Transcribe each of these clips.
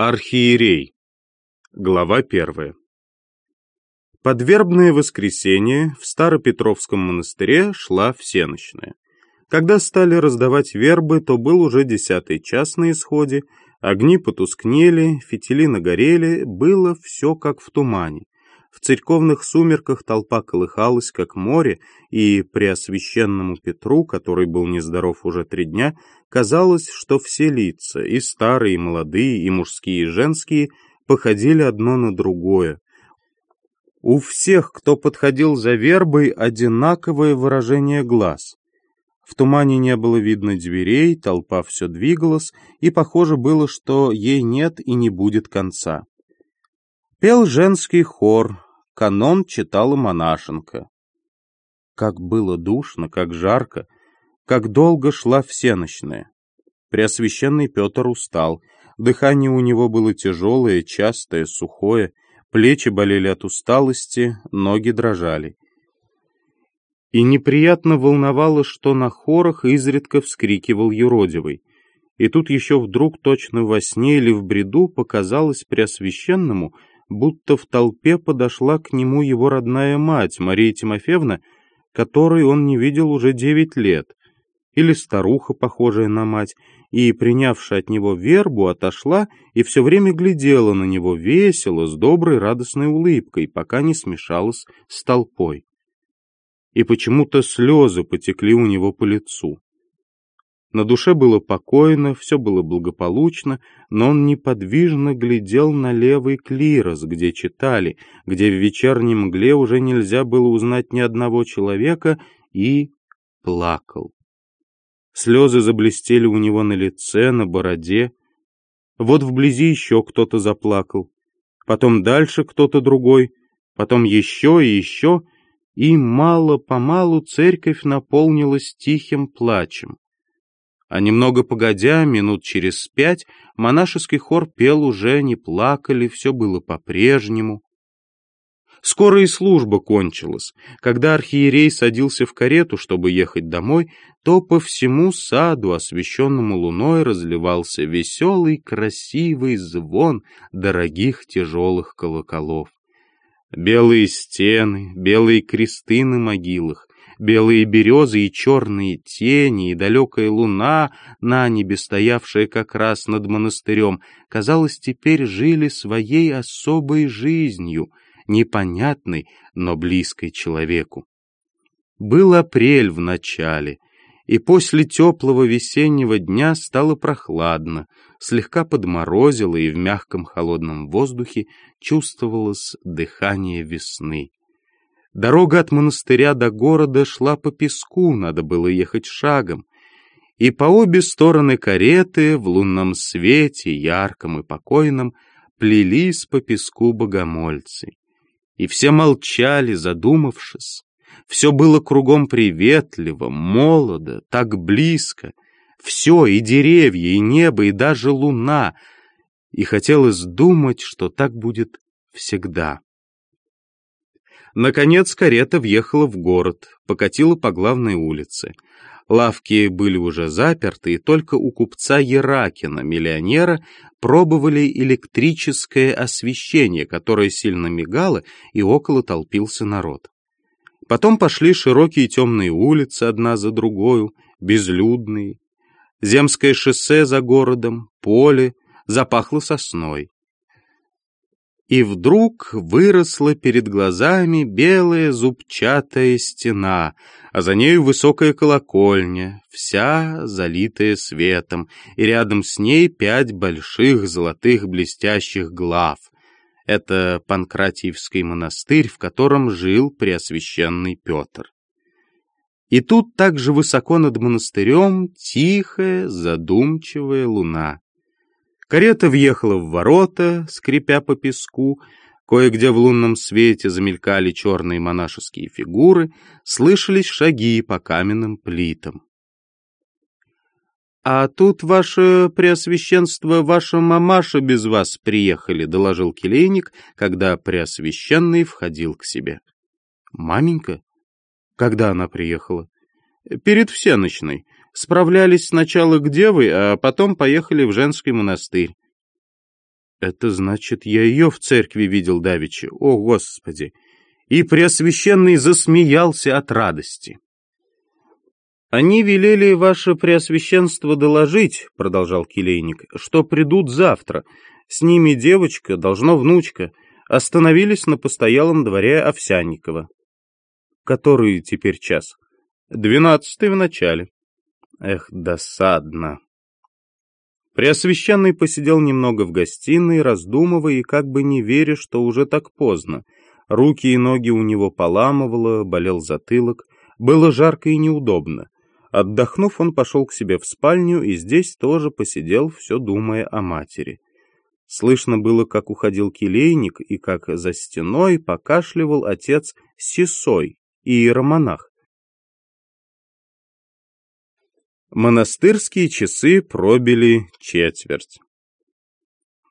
Архиерей. Глава первая. Подвербное воскресенье в Старопетровском монастыре шла всеночная. Когда стали раздавать вербы, то был уже десятый час на исходе, огни потускнели, фитили нагорели, было все как в тумане. В церковных сумерках толпа колыхалась, как море, и Преосвященному Петру, который был нездоров уже три дня, казалось, что все лица, и старые, и молодые, и мужские, и женские, походили одно на другое. У всех, кто подходил за вербой, одинаковое выражение глаз. В тумане не было видно дверей, толпа все двигалась, и похоже было, что ей нет и не будет конца. Пел женский хор, канон читала монашенка. Как было душно, как жарко, как долго шла всеночная. Преосвященный Петр устал, дыхание у него было тяжелое, частое, сухое, плечи болели от усталости, ноги дрожали. И неприятно волновало, что на хорах изредка вскрикивал юродивый. И тут еще вдруг точно во сне или в бреду показалось Преосвященному, будто в толпе подошла к нему его родная мать, Мария Тимофеевна, которой он не видел уже девять лет, или старуха, похожая на мать, и, принявшая от него вербу, отошла и все время глядела на него весело, с доброй радостной улыбкой, пока не смешалась с толпой. И почему-то слезы потекли у него по лицу. На душе было покойно, все было благополучно, но он неподвижно глядел на левый клирос, где читали, где в вечернем мгле уже нельзя было узнать ни одного человека, и плакал. Слезы заблестели у него на лице, на бороде. Вот вблизи еще кто-то заплакал. Потом дальше кто-то другой, потом еще и еще, и мало-помалу церковь наполнилась тихим плачем. А немного погодя, минут через пять, монашеский хор пел уже, не плакали, все было по-прежнему. Скоро и служба кончилась. Когда архиерей садился в карету, чтобы ехать домой, то по всему саду, освещенному луной, разливался веселый, красивый звон дорогих тяжелых колоколов. Белые стены, белые кресты на могилах, белые березы и черные тени, и далекая луна, на небе стоявшая как раз над монастырем, казалось, теперь жили своей особой жизнью, непонятной, но близкой человеку. Был апрель в начале, и после теплого весеннего дня стало прохладно, слегка подморозило, и в мягком холодном воздухе чувствовалось дыхание весны. Дорога от монастыря до города шла по песку, надо было ехать шагом. И по обе стороны кареты в лунном свете, ярком и покойном, плелись по песку богомольцы. И все молчали, задумавшись. Все было кругом приветливо, молодо, так близко. Все, и деревья, и небо, и даже луна. И хотелось думать, что так будет всегда. Наконец карета въехала в город, покатила по главной улице. Лавки были уже заперты, и только у купца Еракина, миллионера, пробовали электрическое освещение, которое сильно мигало, и около толпился народ. Потом пошли широкие темные улицы одна за другой, безлюдные. Земское шоссе за городом, поле, запахло сосной. И вдруг выросла перед глазами белая зубчатая стена, а за нею высокая колокольня, вся залитая светом, и рядом с ней пять больших золотых блестящих глав. Это Панкратиевский монастырь, в котором жил Преосвященный Петр. И тут также высоко над монастырем тихая, задумчивая луна. Карета въехала в ворота, скрипя по песку, кое-где в лунном свете замелькали черные монашеские фигуры, слышались шаги по каменным плитам. «А тут, ваше преосвященство, ваша мамаша без вас приехали», — доложил келейник, когда преосвященный входил к себе. «Маменька? Когда она приехала?» «Перед всеночной справлялись сначала к девы, а потом поехали в женский монастырь. Это значит, я ее в церкви видел давеча. О, Господи! И Преосвященный засмеялся от радости. «Они велели ваше Преосвященство доложить, — продолжал Келейник, — что придут завтра. С ними девочка, должно внучка. Остановились на постоялом дворе Овсянникова. Который теперь час? Двенадцатый в начале. Эх, досадно. Преосвященный посидел немного в гостиной, раздумывая и как бы не веря, что уже так поздно. Руки и ноги у него поламывало, болел затылок. Было жарко и неудобно. Отдохнув, он пошел к себе в спальню и здесь тоже посидел, все думая о матери. Слышно было, как уходил келейник и как за стеной покашливал отец Сисой, иеромонах. Монастырские часы пробили четверть.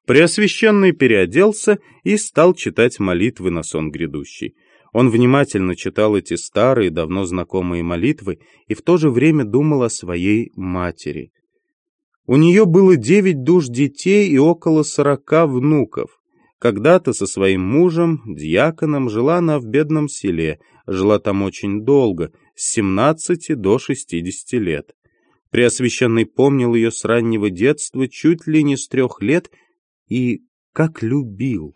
Преосвященный переоделся и стал читать молитвы на сон грядущий. Он внимательно читал эти старые, давно знакомые молитвы и в то же время думал о своей матери. У нее было девять душ детей и около сорока внуков. Когда-то со своим мужем, дьяконом, жила она в бедном селе, жила там очень долго, с семнадцати до шестидесяти лет. Преосвященный помнил ее с раннего детства, чуть ли не с трех лет, и как любил.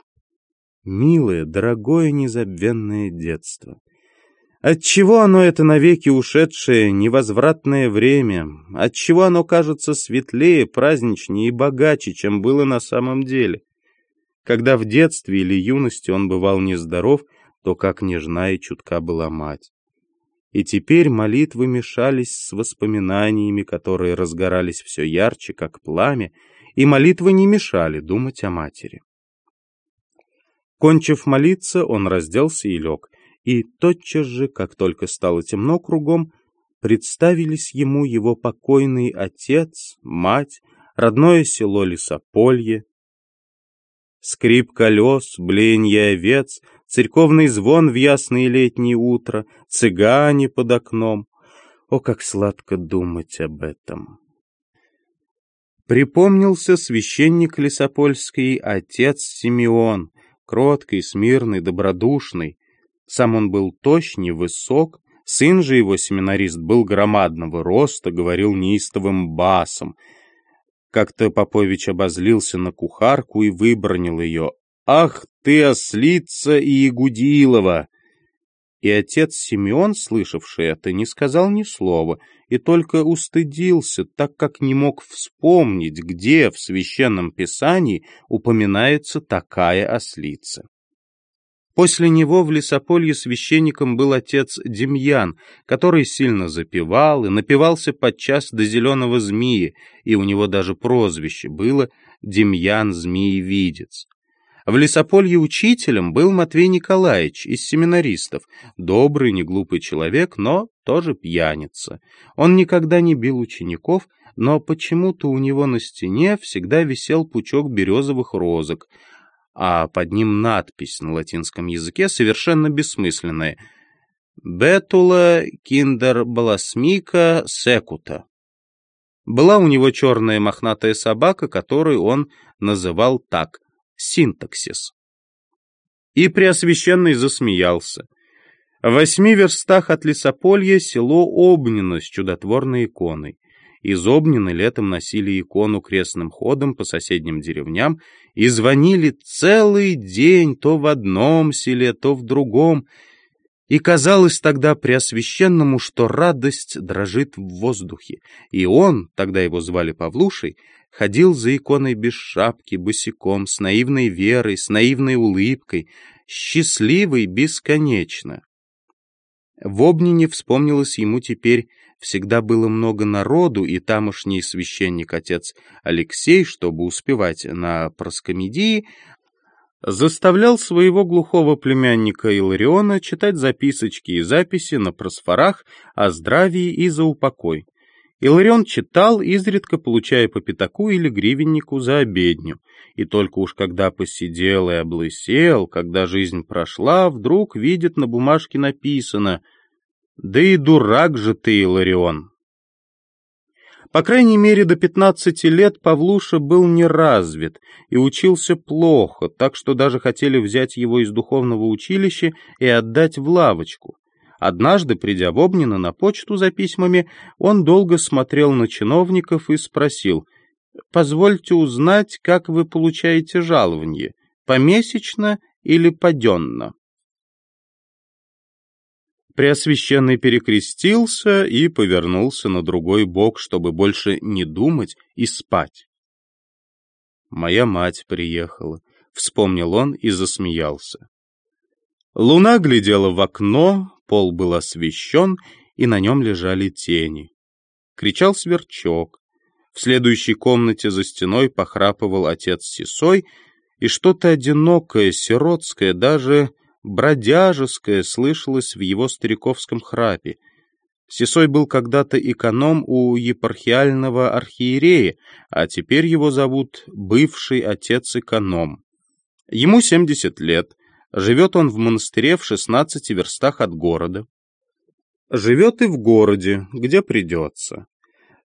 Милое, дорогое, незабвенное детство. Отчего оно это навеки ушедшее, невозвратное время? Отчего оно кажется светлее, праздничнее и богаче, чем было на самом деле? Когда в детстве или юности он бывал нездоров, то как нежна и чутка была мать. И теперь молитвы мешались с воспоминаниями, которые разгорались все ярче, как пламя, и молитвы не мешали думать о матери. Кончив молиться, он разделся и лег, и тотчас же, как только стало темно кругом, представились ему его покойный отец, мать, родное село Лесополье, скрип колес, бленье овец, церковный звон в ясное летнее утро, цыгане под окном. О, как сладко думать об этом! Припомнился священник Лесопольский, отец Симеон, кроткий, смирный, добродушный. Сам он был тощ, невысок, сын же его, семинарист, был громадного роста, говорил неистовым басом — как-то Попович обозлился на кухарку и выбронил ее. «Ах ты, ослица и Игудилова!» И отец Симеон, слышавший это, не сказал ни слова и только устыдился, так как не мог вспомнить, где в Священном Писании упоминается такая ослица. После него в лесополье священником был отец Демьян, который сильно запевал и напивался подчас до зеленого змеи, и у него даже прозвище было Демьян Змеевидец. В лесополье учителем был Матвей Николаевич из семинаристов, добрый, неглупый человек, но тоже пьяница. Он никогда не бил учеников, но почему-то у него на стене всегда висел пучок березовых розок — а под ним надпись на латинском языке совершенно бессмысленная «Бетула киндер баласмика секута». Была у него черная мохнатая собака, которую он называл так «синтаксис». И Преосвященный засмеялся. В восьми верстах от лесополья село Обнино с чудотворной иконой. Из Обнина летом носили икону крестным ходом по соседним деревням и звонили целый день то в одном селе, то в другом, и казалось тогда Преосвященному, что радость дрожит в воздухе, и он, тогда его звали Павлушей, ходил за иконой без шапки, босиком, с наивной верой, с наивной улыбкой, счастливый бесконечно. В Обнине вспомнилось ему теперь всегда было много народу, и тамошний священник-отец Алексей, чтобы успевать на проскомедии, заставлял своего глухого племянника Илариона читать записочки и записи на просфорах о здравии и за упокой. Иларион читал, изредка получая по пятаку или гривеннику за обедню, и только уж когда посидел и облысел, когда жизнь прошла, вдруг видит на бумажке написано — да и дурак же ты, Иларион. По крайней мере, до 15 лет Павлуша был неразвит и учился плохо, так что даже хотели взять его из духовного училища и отдать в лавочку. Однажды, придя в Обнино на почту за письмами, он долго смотрел на чиновников и спросил, «Позвольте узнать, как вы получаете жалование, помесячно или паденно?» Преосвященный перекрестился и повернулся на другой бок, чтобы больше не думать и спать. «Моя мать приехала», — вспомнил он и засмеялся. Луна глядела в окно, пол был освещен, и на нем лежали тени. Кричал сверчок. В следующей комнате за стеной похрапывал отец Сисой, и что-то одинокое, сиротское, даже бродяжеское слышалось в его стариковском храпе. Сесой был когда-то эконом у епархиального архиерея, а теперь его зовут бывший отец-эконом. Ему 70 лет, живет он в монастыре в 16 верстах от города. Живет и в городе, где придется.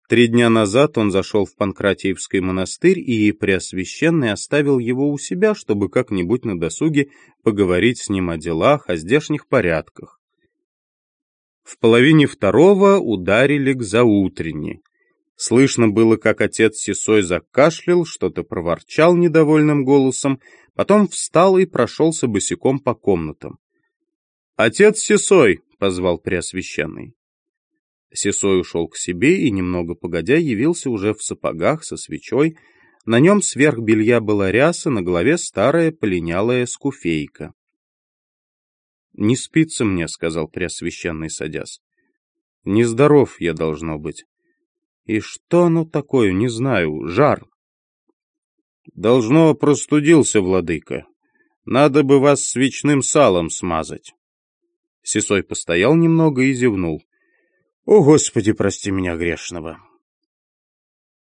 Три дня назад он зашел в Панкратиевский монастырь, и Преосвященный оставил его у себя, чтобы как-нибудь на досуге поговорить с ним о делах, о здешних порядках. В половине второго ударили к заутренне. Слышно было, как отец Сесой закашлял, что-то проворчал недовольным голосом, потом встал и прошелся босиком по комнатам. «Отец Сесой!» — позвал Преосвященный. Сесой ушел к себе и, немного погодя, явился уже в сапогах со свечой. На нем сверх белья была ряса, на голове старая полинялая скуфейка. «Не спится мне», — сказал Преосвященный, садясь. «Нездоров я должно быть». «И что оно такое, не знаю, жар». «Должно простудился, владыка. Надо бы вас свечным салом смазать». Сесой постоял немного и зевнул. О, Господи, прости меня грешного.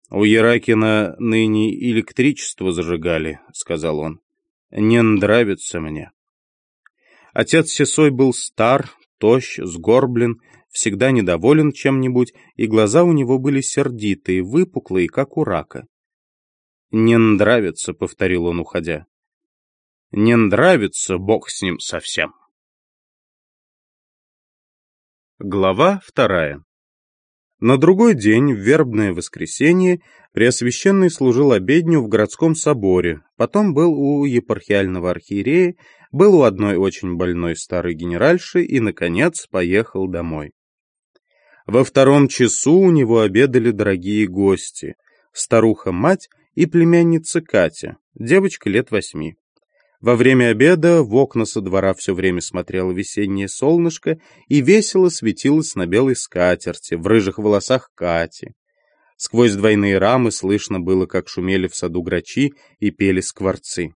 У Яракина ныне электричество зажигали, сказал он. Не нравится мне. Отец Сесой был стар, тощ, сгорблен, всегда недоволен чем-нибудь, и глаза у него были сердитые, выпуклые, как у рака. «Не нравится», — повторил он, уходя. «Не нравится, бог с ним совсем». Глава вторая. На другой день, в вербное воскресенье, Преосвященный служил обедню в городском соборе, потом был у епархиального архиерея, был у одной очень больной старой генеральши и, наконец, поехал домой. Во втором часу у него обедали дорогие гости, старуха-мать и племянница Катя, девочка лет восьми. Во время обеда в окна со двора все время смотрело весеннее солнышко и весело светилось на белой скатерти, в рыжих волосах Кати. Сквозь двойные рамы слышно было, как шумели в саду грачи и пели скворцы.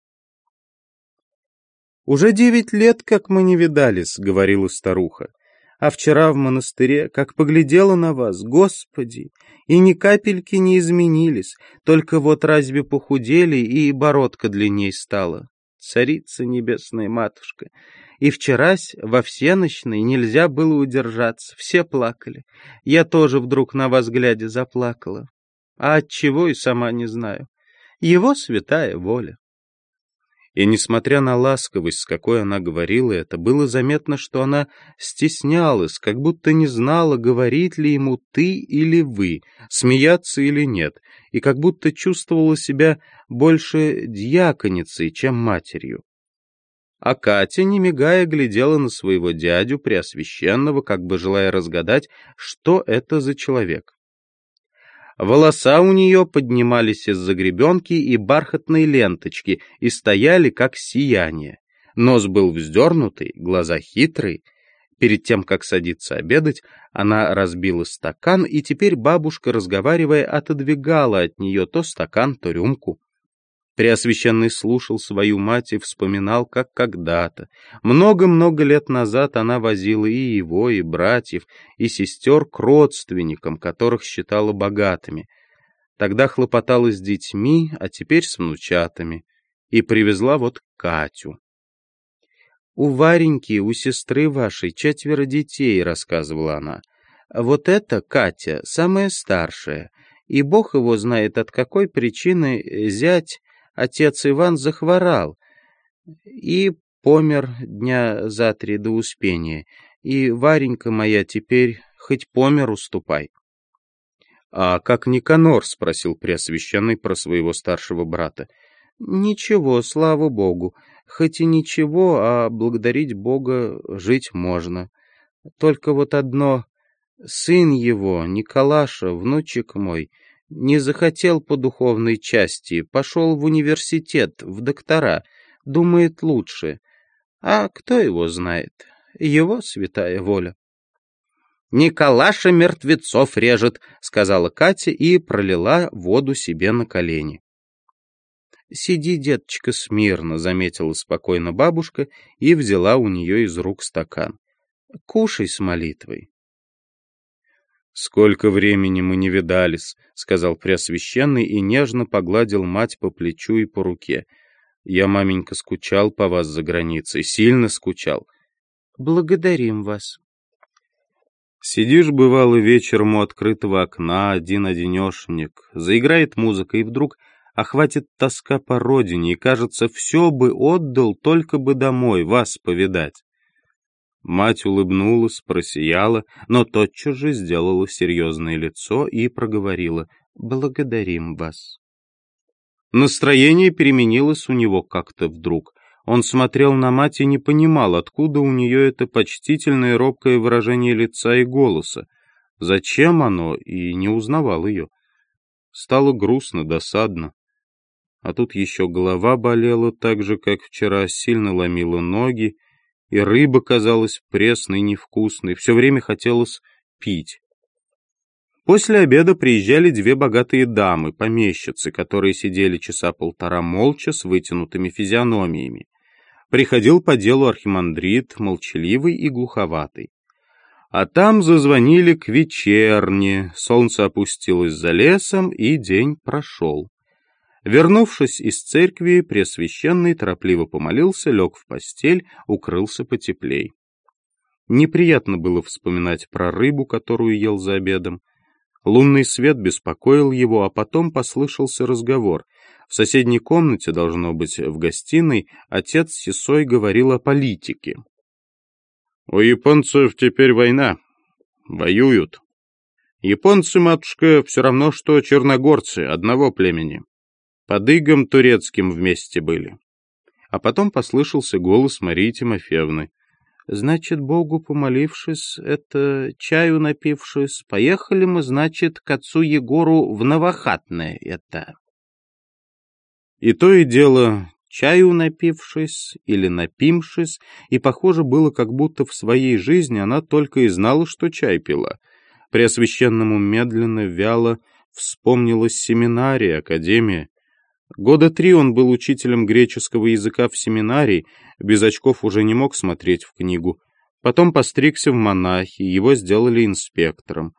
«Уже девять лет, как мы не видались», — говорила старуха. «А вчера в монастыре, как поглядела на вас, Господи, и ни капельки не изменились, только вот разве похудели и бородка длинней стала царица небесная матушка. И вчерась во всеночной нельзя было удержаться, все плакали. Я тоже вдруг на вас глядя заплакала. А от чего и сама не знаю. Его святая воля. И несмотря на ласковость, с какой она говорила это, было заметно, что она стеснялась, как будто не знала, говорить ли ему «ты» или «вы», смеяться или нет, и как будто чувствовала себя больше дьяконицей, чем матерью. А Катя, не мигая, глядела на своего дядю Преосвященного, как бы желая разгадать, что это за человек. Волоса у нее поднимались из-за гребенки и бархатной ленточки и стояли как сияние. Нос был вздернутый, глаза хитрые. Перед тем, как садиться обедать, она разбила стакан, и теперь бабушка, разговаривая, отодвигала от нее то стакан, то рюмку. Преосвященный слушал свою мать и вспоминал, как когда-то, много-много лет назад она возила и его, и братьев, и сестер к родственникам, которых считала богатыми. Тогда хлопотала с детьми, а теперь с внучатами, и привезла вот Катю. «У Вареньки, у сестры вашей, четверо детей», — рассказывала она. «Вот это Катя, самая старшая, и бог его знает, от какой причины зять, отец Иван, захворал и помер дня за три до успения, и Варенька моя теперь хоть помер уступай. «А как Никанор?» — спросил Преосвященный про своего старшего брата. «Ничего, слава Богу. Хоть и ничего, а благодарить Бога жить можно. Только вот одно Сын его, Николаша, внучек мой, не захотел по духовной части, пошел в университет, в доктора, думает лучше. А кто его знает? Его святая воля. «Николаша мертвецов режет», — сказала Катя и пролила воду себе на колени. «Сиди, деточка, смирно», — заметила спокойно бабушка и взяла у нее из рук стакан. «Кушай с молитвой». «Сколько времени мы не видались», — сказал Преосвященный и нежно погладил мать по плечу и по руке. «Я, маменька, скучал по вас за границей, сильно скучал». «Благодарим вас». Сидишь, бывало, вечером у открытого окна, один-одинешенек, заиграет музыка, и вдруг охватит тоска по родине, и, кажется, все бы отдал, только бы домой, вас повидать. Мать улыбнулась, просияла, но тотчас же сделала серьезное лицо и проговорила «Благодарим вас». Настроение переменилось у него как-то вдруг. Он смотрел на мать и не понимал, откуда у нее это почтительное робкое выражение лица и голоса. Зачем оно, и не узнавал ее. Стало грустно, досадно. А тут еще голова болела так же, как вчера, сильно ломила ноги, и рыба казалась пресной, невкусной, все время хотелось пить. После обеда приезжали две богатые дамы, помещицы, которые сидели часа полтора молча с вытянутыми физиономиями. Приходил по делу архимандрит, молчаливый и глуховатый. А там зазвонили к вечерне, солнце опустилось за лесом, и день прошел. Вернувшись из церкви, Пресвященный торопливо помолился, лег в постель, укрылся потеплей. Неприятно было вспоминать про рыбу, которую ел за обедом. Лунный свет беспокоил его, а потом послышался разговор. В соседней комнате, должно быть, в гостиной, отец Сисой говорил о политике. «У японцев теперь война. Воюют. Японцы, матушка, все равно, что черногорцы, одного племени. Под игом турецким вместе были. А потом послышался голос Марии Тимофеевны. «Значит, Богу помолившись, это чаю напившись, поехали мы, значит, к отцу Егору в Новохатное это». И то и дело, чаю напившись или напимшись, и похоже было, как будто в своей жизни она только и знала, что чай пила. Преосвященному медленно, вяло вспомнилась семинария, академия, Года три он был учителем греческого языка в семинарии, без очков уже не мог смотреть в книгу. Потом постригся в монахи, его сделали инспектором.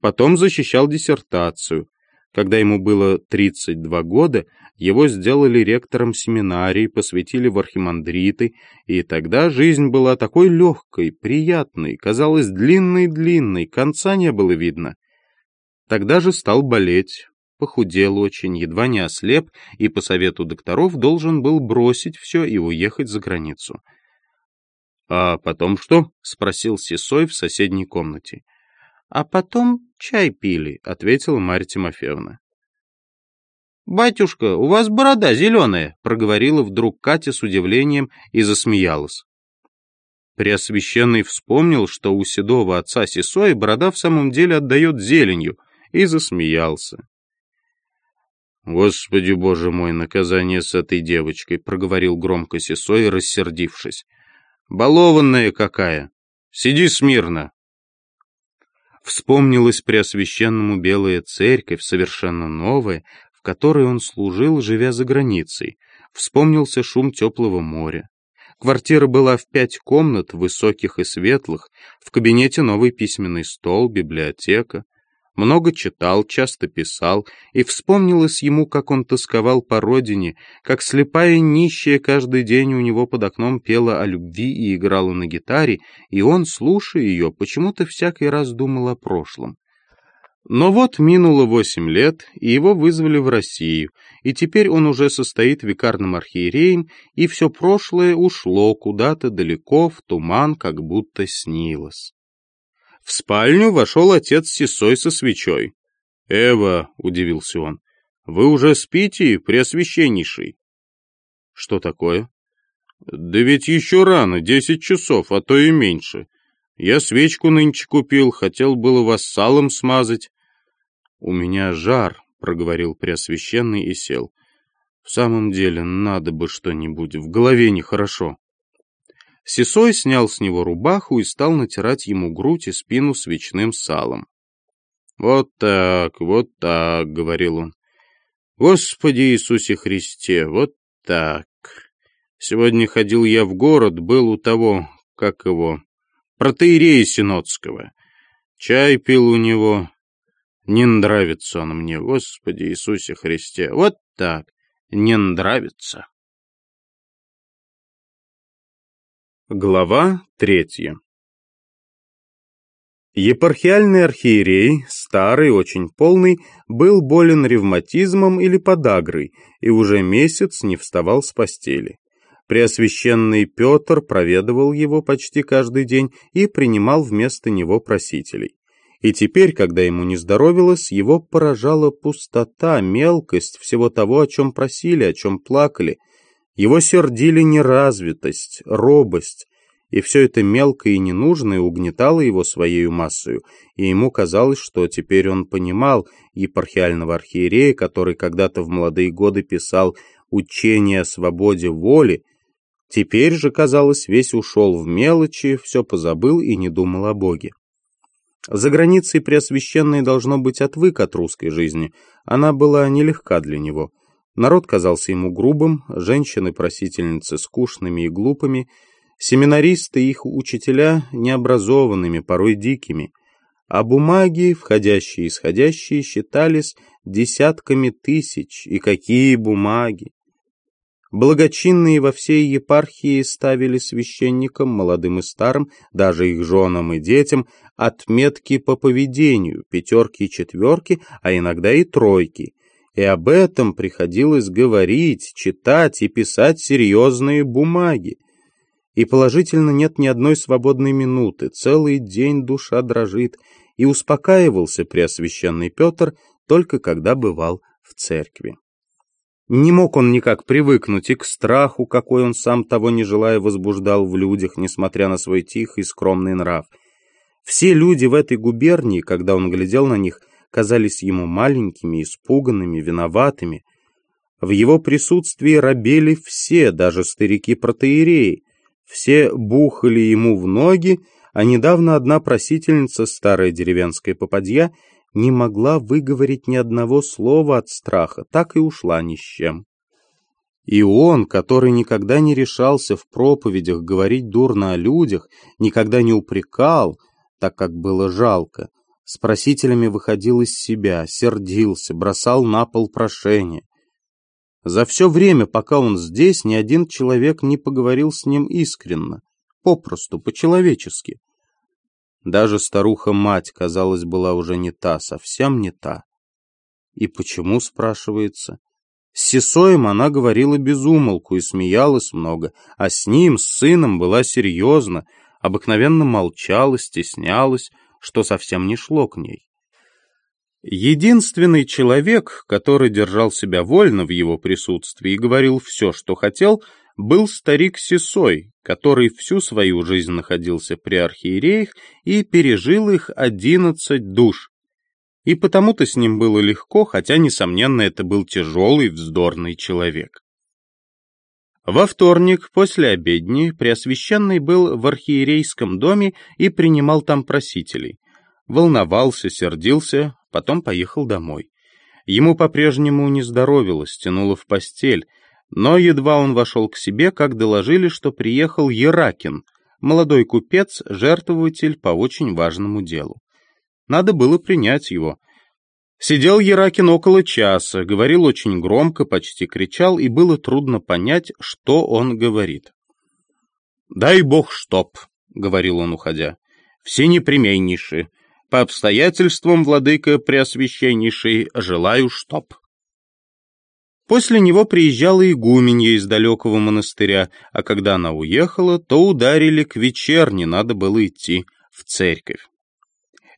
Потом защищал диссертацию. Когда ему было 32 года, его сделали ректором семинарии, посвятили в архимандриты, и тогда жизнь была такой легкой, приятной, казалось длинной-длинной, конца не было видно. Тогда же стал болеть, похудел очень, едва не ослеп, и по совету докторов должен был бросить все и уехать за границу. «А потом что?» — спросил Сисой в соседней комнате. «А потом чай пили», — ответила Марья Тимофеевна. «Батюшка, у вас борода зеленая», — проговорила вдруг Катя с удивлением и засмеялась. Преосвященный вспомнил, что у седого отца Сисоя борода в самом деле отдает зеленью, и засмеялся. «Господи, боже мой, наказание с этой девочкой!» — проговорил громко Сесой, рассердившись. «Балованная какая! Сиди смирно!» Вспомнилась Преосвященному Белая Церковь, совершенно новая, в которой он служил, живя за границей. Вспомнился шум теплого моря. Квартира была в пять комнат, высоких и светлых, в кабинете новый письменный стол, библиотека много читал, часто писал, и вспомнилось ему, как он тосковал по родине, как слепая нищая каждый день у него под окном пела о любви и играла на гитаре, и он, слушая ее, почему-то всякий раз думал о прошлом. Но вот минуло восемь лет, и его вызвали в Россию, и теперь он уже состоит викарным архиереем, и все прошлое ушло куда-то далеко в туман, как будто снилось. В спальню вошел отец Сисой со свечой. «Эва», — удивился он, — «вы уже спите, преосвященнейший?» «Что такое?» «Да ведь еще рано, десять часов, а то и меньше. Я свечку нынче купил, хотел было вас салом смазать». «У меня жар», — проговорил Преосвященный и сел. «В самом деле, надо бы что-нибудь, в голове нехорошо». Сесой снял с него рубаху и стал натирать ему грудь и спину свечным салом. «Вот так, вот так», — говорил он. «Господи Иисусе Христе, вот так. Сегодня ходил я в город, был у того, как его, протеерея Синодского. Чай пил у него. Не нравится он мне, Господи Иисусе Христе. Вот так, не нравится. Глава третья Епархиальный архиерей, старый, очень полный, был болен ревматизмом или подагрой и уже месяц не вставал с постели. Преосвященный Петр проведывал его почти каждый день и принимал вместо него просителей. И теперь, когда ему не здоровилось, его поражала пустота, мелкость всего того, о чем просили, о чем плакали. Его сердили неразвитость, робость, и все это мелкое и ненужное угнетало его своей массою, и ему казалось, что теперь он понимал епархиального архиерея, который когда-то в молодые годы писал «Учение о свободе воли», Теперь же, казалось, весь ушел в мелочи, все позабыл и не думал о Боге. За границей Преосвященный, должно быть, отвык от русской жизни. Она была нелегка для него. Народ казался ему грубым, женщины-просительницы скучными и глупыми, семинаристы и их учителя необразованными, порой дикими, а бумаги, входящие и исходящие, считались десятками тысяч. И какие бумаги! Благочинные во всей епархии ставили священникам, молодым и старым, даже их женам и детям, отметки по поведению, пятерки и четверки, а иногда и тройки. И об этом приходилось говорить, читать и писать серьезные бумаги. И положительно нет ни одной свободной минуты, целый день душа дрожит, и успокаивался Преосвященный Петр только когда бывал в церкви. Не мог он никак привыкнуть и к страху, какой он сам того не желая возбуждал в людях, несмотря на свой тихий скромный нрав. Все люди в этой губернии, когда он глядел на них, казались ему маленькими, испуганными, виноватыми. В его присутствии робели все, даже старики-протеереи. Все бухали ему в ноги, а недавно одна просительница, старая деревенская попадья, не могла выговорить ни одного слова от страха, так и ушла ни с чем. И он, который никогда не решался в проповедях говорить дурно о людях, никогда не упрекал, так как было жалко, с просителями выходил из себя, сердился, бросал на пол прошения. За все время, пока он здесь, ни один человек не поговорил с ним искренно, попросту, по-человечески. Даже старуха-мать, казалось, была уже не та, совсем не та. И почему, спрашивается? С Сесоем она говорила без умолку и смеялась много, а с ним, с сыном, была серьезна, обыкновенно молчала, стеснялась, что совсем не шло к ней. Единственный человек, который держал себя вольно в его присутствии и говорил все, что хотел, был старик Сесой, который всю свою жизнь находился при архиереях и пережил их одиннадцать душ. И потому-то с ним было легко, хотя, несомненно, это был тяжелый, вздорный человек. Во вторник, после обедни, Преосвященный был в архиерейском доме и принимал там просителей. Волновался, сердился, потом поехал домой. Ему по-прежнему не здоровилось, тянуло в постель, но едва он вошел к себе, как доложили, что приехал Еракин, молодой купец, жертвователь по очень важному делу. Надо было принять его. Сидел Еракин около часа, говорил очень громко, почти кричал, и было трудно понять, что он говорит. «Дай бог чтоб», — говорил он, уходя, — «все непременнейшие. По обстоятельствам, владыка Преосвященнейший, желаю чтоб. После него приезжала игуменья из далекого монастыря, а когда она уехала, то ударили к вечерне, надо было идти в церковь.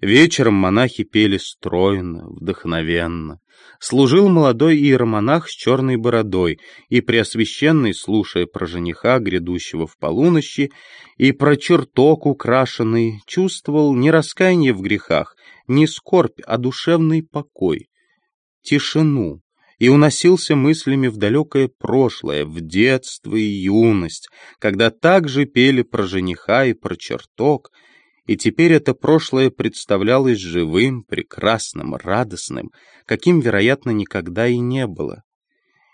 Вечером монахи пели стройно, вдохновенно. Служил молодой иеромонах с черной бородой, и Преосвященный, слушая про жениха, грядущего в полуночи, и про чертог украшенный, чувствовал не раскаяние в грехах, не скорбь, а душевный покой, тишину, и уносился мыслями в далекое прошлое, в детство и юность, когда также пели про жениха и про чертог, и теперь это прошлое представлялось живым, прекрасным, радостным, каким, вероятно, никогда и не было.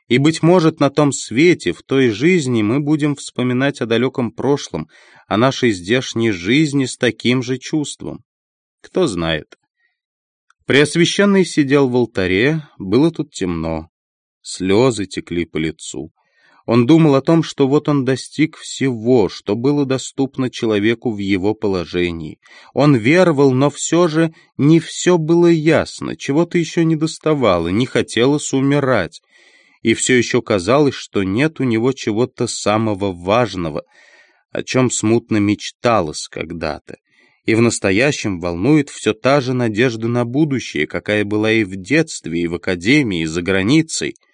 И, быть может, на том свете, в той жизни мы будем вспоминать о далеком прошлом, о нашей здешней жизни с таким же чувством. Кто знает. Преосвященный сидел в алтаре, было тут темно. Слезы текли по лицу. Он думал о том, что вот он достиг всего, что было доступно человеку в его положении. Он веровал, но все же не все было ясно, чего-то еще не доставало, не хотелось умирать. И все еще казалось, что нет у него чего-то самого важного, о чем смутно мечталось когда-то. И в настоящем волнует все та же надежда на будущее, какая была и в детстве, и в академии, и за границей —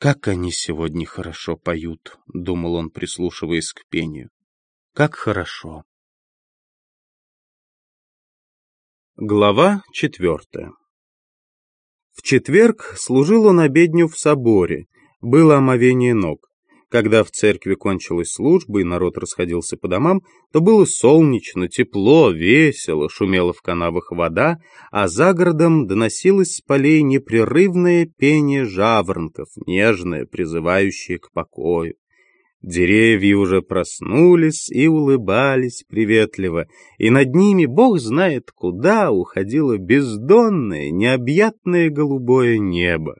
«Как они сегодня хорошо поют», — думал он, прислушиваясь к пению. «Как хорошо». Глава четвертая В четверг служил он обедню в соборе, было омовение ног. Когда в церкви кончилась служба и народ расходился по домам, то было солнечно, тепло, весело, шумела в канавах вода, а за городом доносилось с полей непрерывное пение жаворонков, нежное, призывающее к покою. Деревья уже проснулись и улыбались приветливо, и над ними, бог знает куда, уходило бездонное, необъятное голубое небо.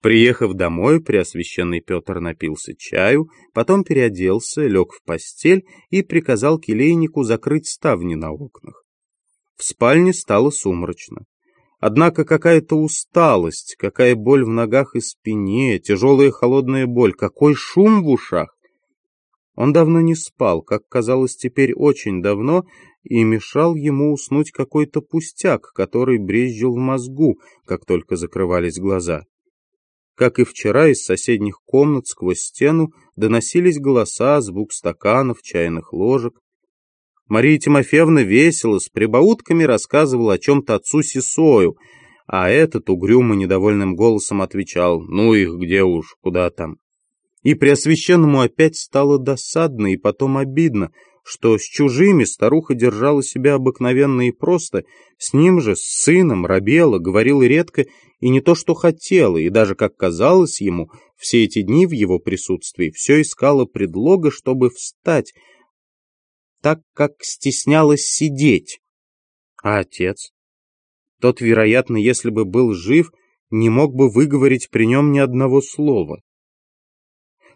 Приехав домой, Преосвященный Петр напился чаю, потом переоделся, лег в постель и приказал келейнику закрыть ставни на окнах. В спальне стало сумрачно. Однако какая-то усталость, какая боль в ногах и спине, тяжелая холодная боль, какой шум в ушах. Он давно не спал, как казалось теперь очень давно, и мешал ему уснуть какой-то пустяк, который брезжил в мозгу, как только закрывались глаза. Как и вчера, из соседних комнат сквозь стену доносились голоса, звук стаканов, чайных ложек. Мария Тимофеевна весело, с прибаутками рассказывала о чем-то отцу Сисою, а этот угрюмо недовольным голосом отвечал «Ну их где уж, куда там». И Преосвященному опять стало досадно и потом обидно, что с чужими старуха держала себя обыкновенно и просто, с ним же, с сыном, робела, говорила редко и не то, что хотела, и даже, как казалось ему, все эти дни в его присутствии все искала предлога, чтобы встать, так как стеснялась сидеть. А отец? Тот, вероятно, если бы был жив, не мог бы выговорить при нем ни одного слова.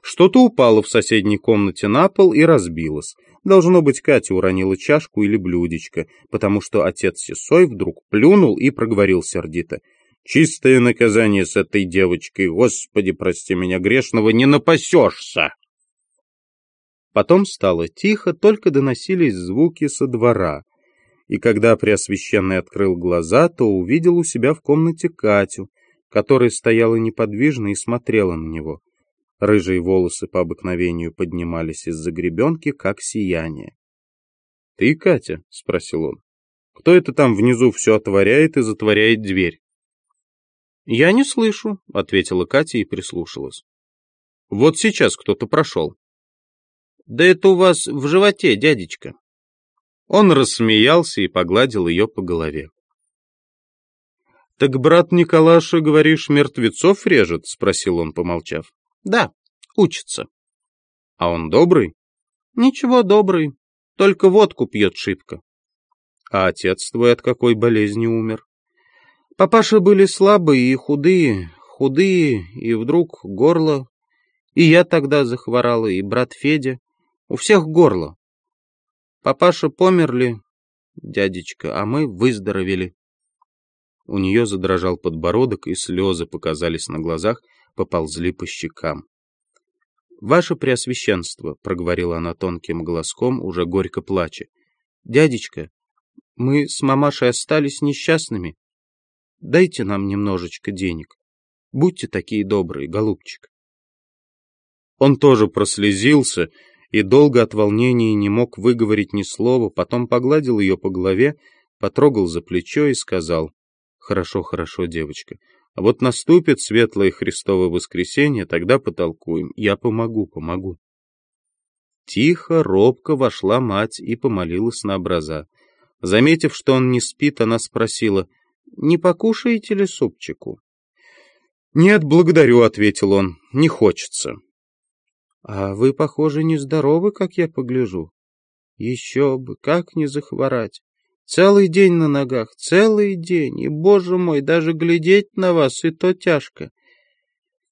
Что-то упало в соседней комнате на пол и разбилось. Должно быть, Катя уронила чашку или блюдечко, потому что отец Сесой вдруг плюнул и проговорил сердито. «Чистое наказание с этой девочкой, Господи, прости меня, грешного, не напасешься!» Потом стало тихо, только доносились звуки со двора. И когда Преосвященный открыл глаза, то увидел у себя в комнате Катю, которая стояла неподвижно и смотрела на него. Рыжие волосы по обыкновению поднимались из-за гребенки, как сияние. — Ты, Катя? — спросил он. — Кто это там внизу все отворяет и затворяет дверь? — Я не слышу, — ответила Катя и прислушалась. — Вот сейчас кто-то прошел. — Да это у вас в животе, дядечка. Он рассмеялся и погладил ее по голове. — Так брат Николаша, говоришь, мертвецов режет? — спросил он, помолчав. Да, учится. А он добрый? Ничего добрый, только водку пьет шибко. А отец твой от какой болезни умер? Папаши были слабые и худые, худые, и вдруг горло. И я тогда захворала, и брат Федя. У всех горло. Папаша померли, дядечка, а мы выздоровели». У нее задрожал подбородок, и слезы показались на глазах, поползли по щекам. «Ваше Преосвященство», — проговорила она тонким голоском, уже горько плача, — «дядечка, мы с мамашей остались несчастными. Дайте нам немножечко денег. Будьте такие добрые, голубчик». Он тоже прослезился и долго от волнения не мог выговорить ни слова, потом погладил ее по голове, потрогал за плечо и сказал, «Хорошо, хорошо, девочка. А вот наступит светлое Христово воскресенье, тогда потолкуем. Я помогу, помогу». Тихо, робко вошла мать и помолилась на образа. Заметив, что он не спит, она спросила, «Не покушаете ли супчику?» «Нет, благодарю», — ответил он, — «не хочется». А вы, похоже, нездоровы, как я погляжу. Еще бы, как не захворать. Целый день на ногах, целый день, и, боже мой, даже глядеть на вас и то тяжко.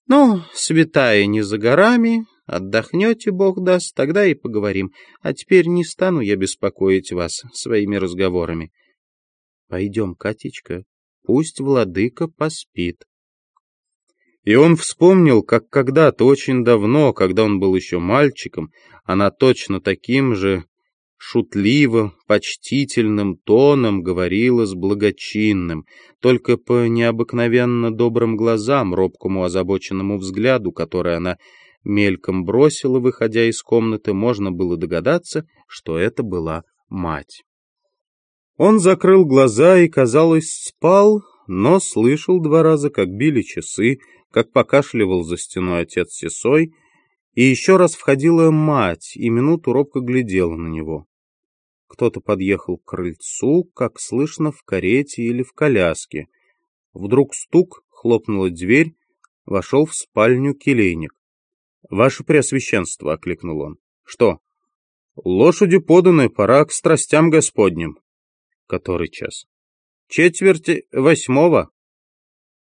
Ну, святая не за горами, отдохнете, Бог даст, тогда и поговорим. А теперь не стану я беспокоить вас своими разговорами. Пойдем, Катечка, пусть владыка поспит. И он вспомнил, как когда-то очень давно, когда он был еще мальчиком, она точно таким же шутливо, почтительным тоном говорила с благочинным, только по необыкновенно добрым глазам, робкому озабоченному взгляду, который она мельком бросила, выходя из комнаты, можно было догадаться, что это была мать. Он закрыл глаза и, казалось, спал, но слышал два раза, как били часы, как покашливал за стеной отец Сесой, и еще раз входила мать, и минуту робко глядела на него. Кто-то подъехал к крыльцу, как слышно, в карете или в коляске. Вдруг стук, хлопнула дверь, вошел в спальню келейник. — Ваше Преосвященство, — окликнул он. — Что? — Лошади поданы, пора к страстям господним. — Который час? — Четверти восьмого.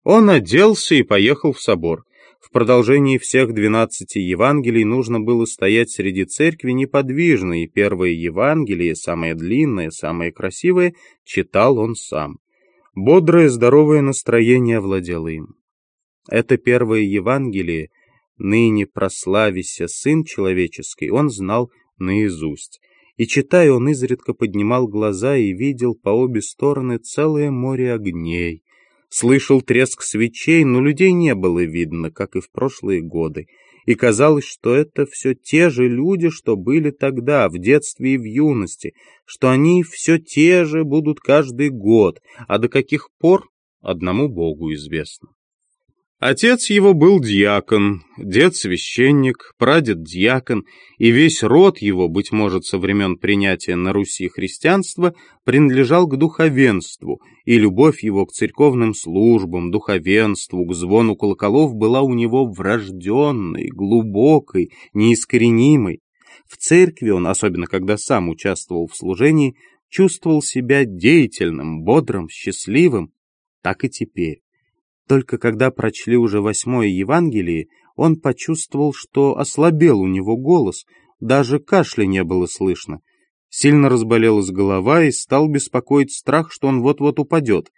Он оделся и поехал в собор. В продолжении всех двенадцати Евангелий нужно было стоять среди церкви неподвижно, и первое Евангелие, самое длинное, самое красивое, читал он сам. Бодрое, здоровое настроение овладело им. Это первое Евангелие, ныне прославися Сын Человеческий, он знал наизусть. И, читая, он изредка поднимал глаза и видел по обе стороны целое море огней, Слышал треск свечей, но людей не было видно, как и в прошлые годы. И казалось, что это все те же люди, что были тогда, в детстве и в юности, что они все те же будут каждый год, а до каких пор одному Богу известно. Отец его был дьякон, дед священник, прадед дьякон, и весь род его, быть может, со времен принятия на Руси христианства, принадлежал к духовенству, и любовь его к церковным службам, духовенству, к звону колоколов была у него врожденной, глубокой, неискоренимой. В церкви он, особенно когда сам участвовал в служении, чувствовал себя деятельным, бодрым, счастливым, так и теперь. Только когда прочли уже восьмое Евангелие, он почувствовал, что ослабел у него голос, даже кашля не было слышно. Сильно разболелась голова и стал беспокоить страх, что он вот-вот упадет.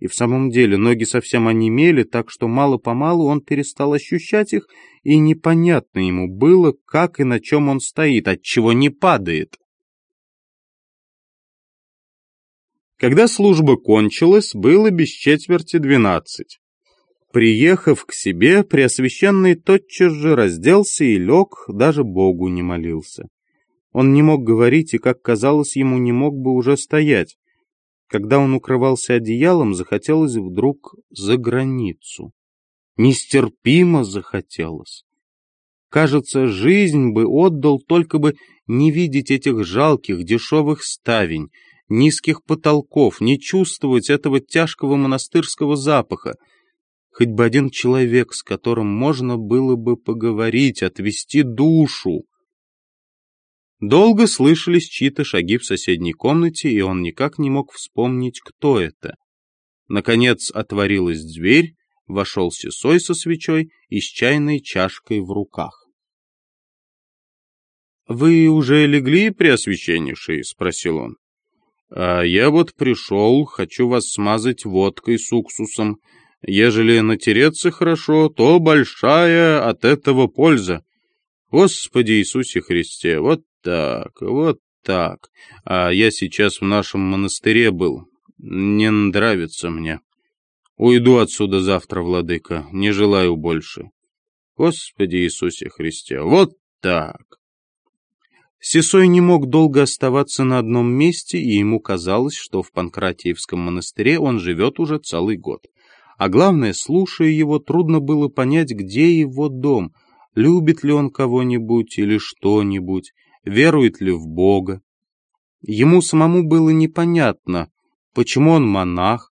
И в самом деле ноги совсем онемели, так что мало-помалу он перестал ощущать их, и непонятно ему было, как и на чем он стоит, отчего не падает. Когда служба кончилась, было без четверти двенадцать. Приехав к себе, Преосвященный тотчас же разделся и лег, даже Богу не молился. Он не мог говорить и, как казалось ему, не мог бы уже стоять. Когда он укрывался одеялом, захотелось вдруг за границу. Нестерпимо захотелось. Кажется, жизнь бы отдал, только бы не видеть этих жалких, дешевых ставень, низких потолков, не чувствовать этого тяжкого монастырского запаха, хоть бы один человек, с которым можно было бы поговорить, отвести душу. Долго слышались чьи-то шаги в соседней комнате, и он никак не мог вспомнить, кто это. Наконец отворилась дверь, вошел Сесой со свечой и с чайной чашкой в руках. — Вы уже легли, Преосвященнейший? — спросил он. А я вот пришел, хочу вас смазать водкой с уксусом. Ежели натереться хорошо, то большая от этого польза. Господи Иисусе Христе, вот так, вот так. А я сейчас в нашем монастыре был. Не нравится мне. Уйду отсюда завтра, владыка, не желаю больше. Господи Иисусе Христе, вот так. Сесой не мог долго оставаться на одном месте, и ему казалось, что в Панкратиевском монастыре он живет уже целый год. А главное, слушая его, трудно было понять, где его дом, любит ли он кого-нибудь или что-нибудь, верует ли в Бога. Ему самому было непонятно, почему он монах,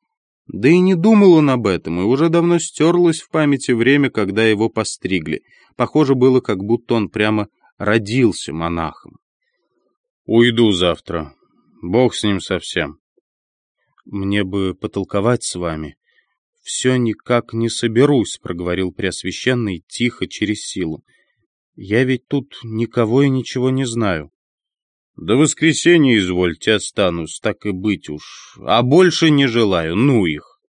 да и не думал он об этом, и уже давно стерлось в памяти время, когда его постригли. Похоже было, как будто он прямо родился монахом. «Уйду завтра. Бог с ним совсем. Мне бы потолковать с вами. Все никак не соберусь», — проговорил Преосвященный тихо, через силу. «Я ведь тут никого и ничего не знаю». «До воскресенья, извольте, останусь, так и быть уж. А больше не желаю, ну их».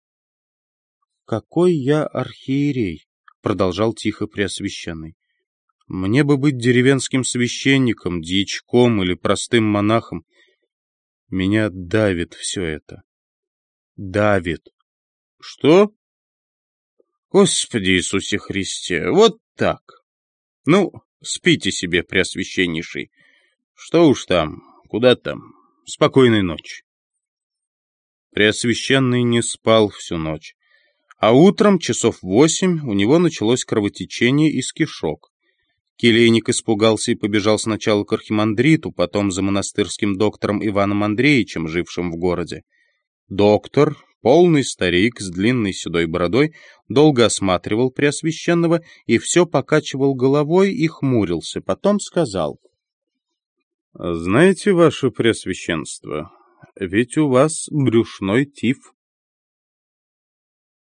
«Какой я архиерей», — продолжал тихо Преосвященный. Мне бы быть деревенским священником, дьячком или простым монахом. Меня давит все это. Давит. Что? Господи Иисусе Христе, вот так. Ну, спите себе, преосвященнейший. Что уж там, куда там. Спокойной ночи. Преосвященный не спал всю ночь. А утром, часов восемь, у него началось кровотечение из кишок. Келейник испугался и побежал сначала к архимандриту, потом за монастырским доктором Иваном Андреевичем, жившим в городе. Доктор, полный старик с длинной седой бородой, долго осматривал Преосвященного и все покачивал головой и хмурился. Потом сказал. «Знаете, ваше Преосвященство, ведь у вас брюшной тиф».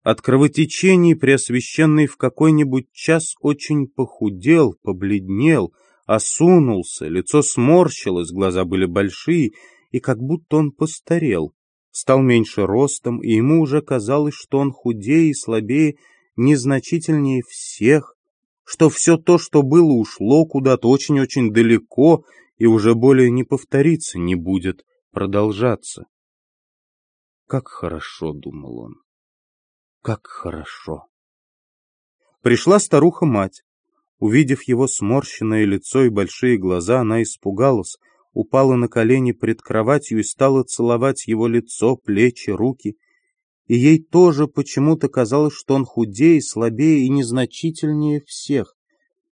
От кровотечений Преосвященный в какой-нибудь час очень похудел, побледнел, осунулся, лицо сморщилось, глаза были большие, и как будто он постарел. Стал меньше ростом, и ему уже казалось, что он худее и слабее, незначительнее всех, что все то, что было, ушло куда-то очень-очень далеко и уже более не повторится, не будет продолжаться. Как хорошо, думал он. Как хорошо! Пришла старуха-мать. Увидев его сморщенное лицо и большие глаза, она испугалась, упала на колени пред кроватью и стала целовать его лицо, плечи, руки. И ей тоже почему-то казалось, что он худее, слабее и незначительнее всех.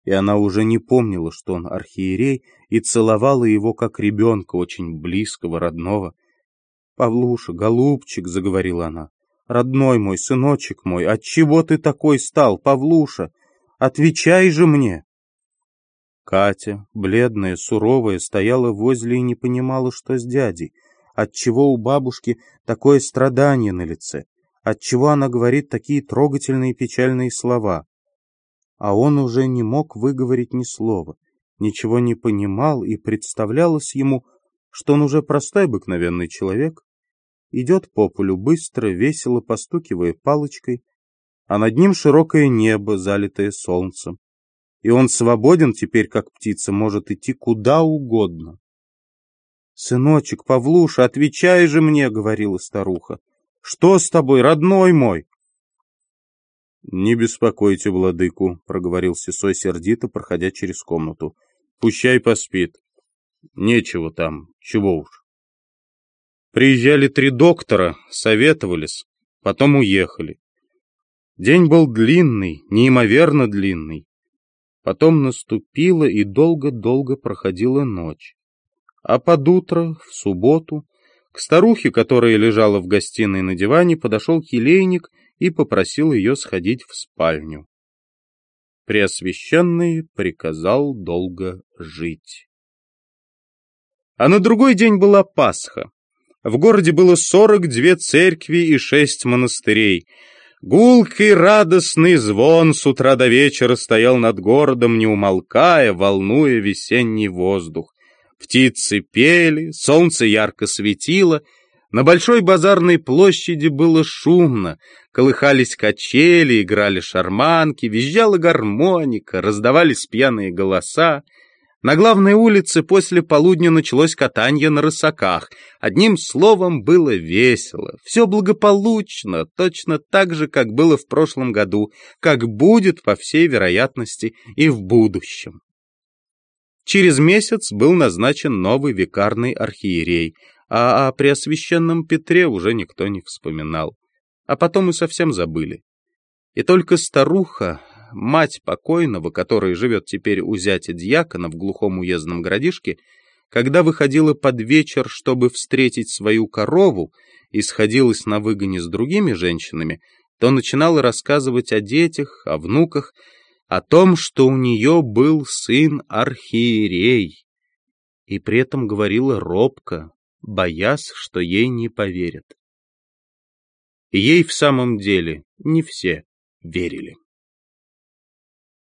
И она уже не помнила, что он архиерей, и целовала его как ребенка, очень близкого, родного. «Павлуша, голубчик», — заговорила она, Родной мой, сыночек мой, отчего ты такой стал, Павлуша? Отвечай же мне!» Катя, бледная, суровая, стояла возле и не понимала, что с дядей. Отчего у бабушки такое страдание на лице? Отчего она говорит такие трогательные печальные слова? А он уже не мог выговорить ни слова, ничего не понимал, и представлялось ему, что он уже простой обыкновенный человек, идет по полю быстро, весело постукивая палочкой, а над ним широкое небо, залитое солнцем. И он свободен теперь, как птица, может идти куда угодно. «Сыночек, Павлуша, отвечай же мне!» — говорила старуха. «Что с тобой, родной мой?» «Не беспокойте владыку», — проговорил Сесой сердито, проходя через комнату. «Пущай поспит. Нечего там, чего уж». Приезжали три доктора, советовались, потом уехали. День был длинный, неимоверно длинный. Потом наступила и долго-долго проходила ночь. А под утро, в субботу, к старухе, которая лежала в гостиной на диване, подошел келейник и попросил ее сходить в спальню. Преосвященный приказал долго жить. А на другой день была Пасха. В городе было сорок две церкви и шесть монастырей. Гулкий радостный звон с утра до вечера стоял над городом, не умолкая, волнуя весенний воздух. Птицы пели, солнце ярко светило, на большой базарной площади было шумно, колыхались качели, играли шарманки, визжала гармоника, раздавались пьяные голоса. На главной улице после полудня началось катание на рысаках. Одним словом, было весело. Все благополучно, точно так же, как было в прошлом году, как будет, по всей вероятности, и в будущем. Через месяц был назначен новый викарный архиерей, а о Преосвященном Петре уже никто не вспоминал. А потом и совсем забыли. И только старуха, мать покойного, которая живет теперь у зятя дьякона в глухом уездном городишке, когда выходила под вечер, чтобы встретить свою корову, и сходилась на выгоне с другими женщинами, то начинала рассказывать о детях, о внуках, о том, что у нее был сын архиерей, и при этом говорила робко, боясь, что ей не поверят. ей в самом деле не все верили.